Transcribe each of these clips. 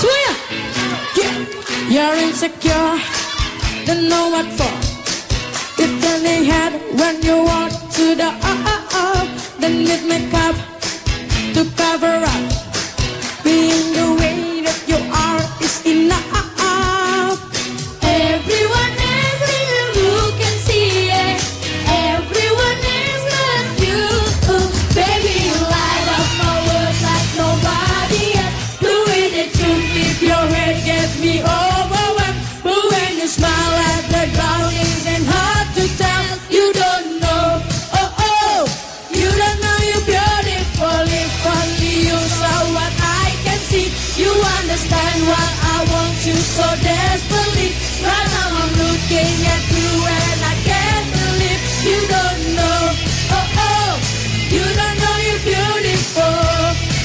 Swear, yeah. You're insecure, don't know what for. You're turning head when you walk to the uh, uh, uh. Then need makeup to cover up. Understand what I want you so desperately. Right now I'm looking at you and I can't believe you don't know, oh oh, you don't know you're beautiful,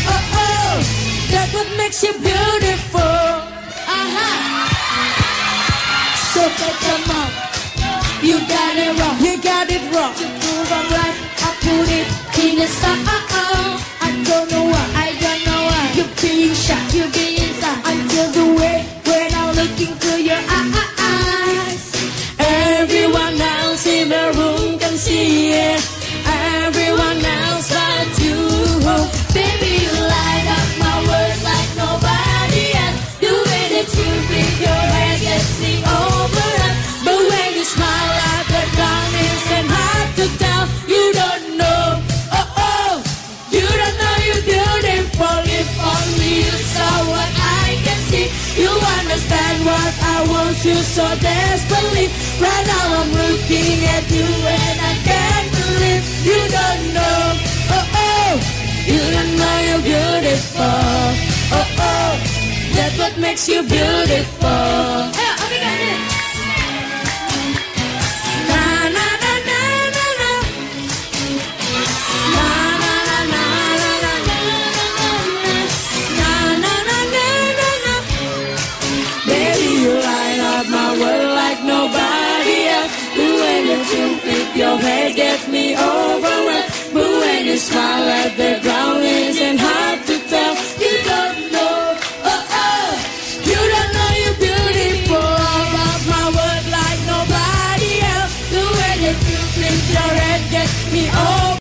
oh oh, that's what makes you beautiful. Aha. So take them out. I feel the way when I'm looking through your eyes. Everyone else in the room can see it. Everyone else but you. Baby, you light up my world like nobody else. The way that you flip your hair gets me over up. But when you smile at the ground, isn't hard to tell. You don't know, oh oh, you don't know you're beautiful. If only you saw you understand what I want you so desperately. Right now I'm looking at you and I can't believe you don't know, oh oh, you don't know you're beautiful. Oh oh, that's what makes you beautiful.